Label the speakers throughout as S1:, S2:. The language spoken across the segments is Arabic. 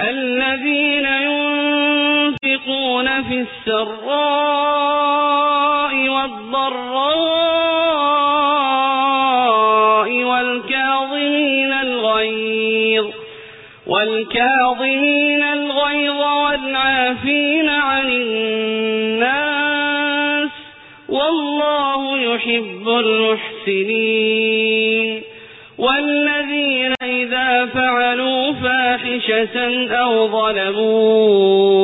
S1: الذين ينفقون في السراء والضراء والكاظمين الغيظ والكاظمين الغيظ والعافين عن الناس والله يحب المحسنين والذين فعلوا فاحشة أو ظلموا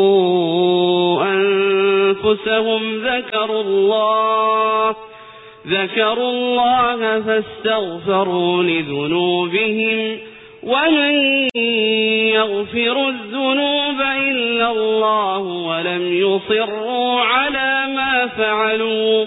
S1: أنفسهم ذكروا الله ذكروا الله فاستغفروا لذنوبهم ومن يغفر الذنوب إلا الله ولم يصروا على ما فعلوا.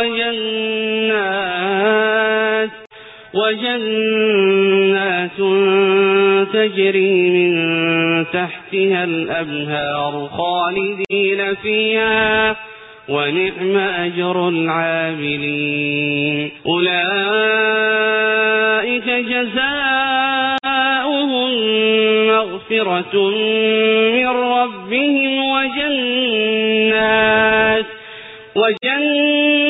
S1: وجنات وجنات تجري من تحتها الأنهار خالدين فيها ونعم أجر العاملين. أولئك جزاؤهم مغفرة من ربهم وجنات وجنات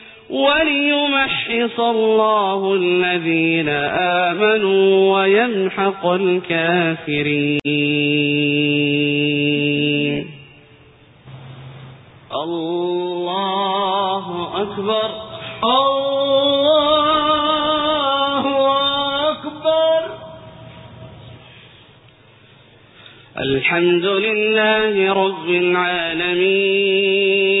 S1: وليمحص الله الذين آمنوا ويمحق الكافرين. الله أكبر.
S2: الله أكبر.
S1: الحمد لله رب العالمين.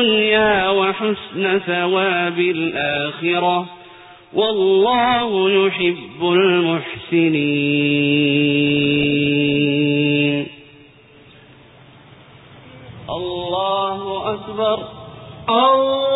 S1: الدنيا وحسن ثواب الآخرة والله يحب المحسنين. الله أكبر.
S2: الله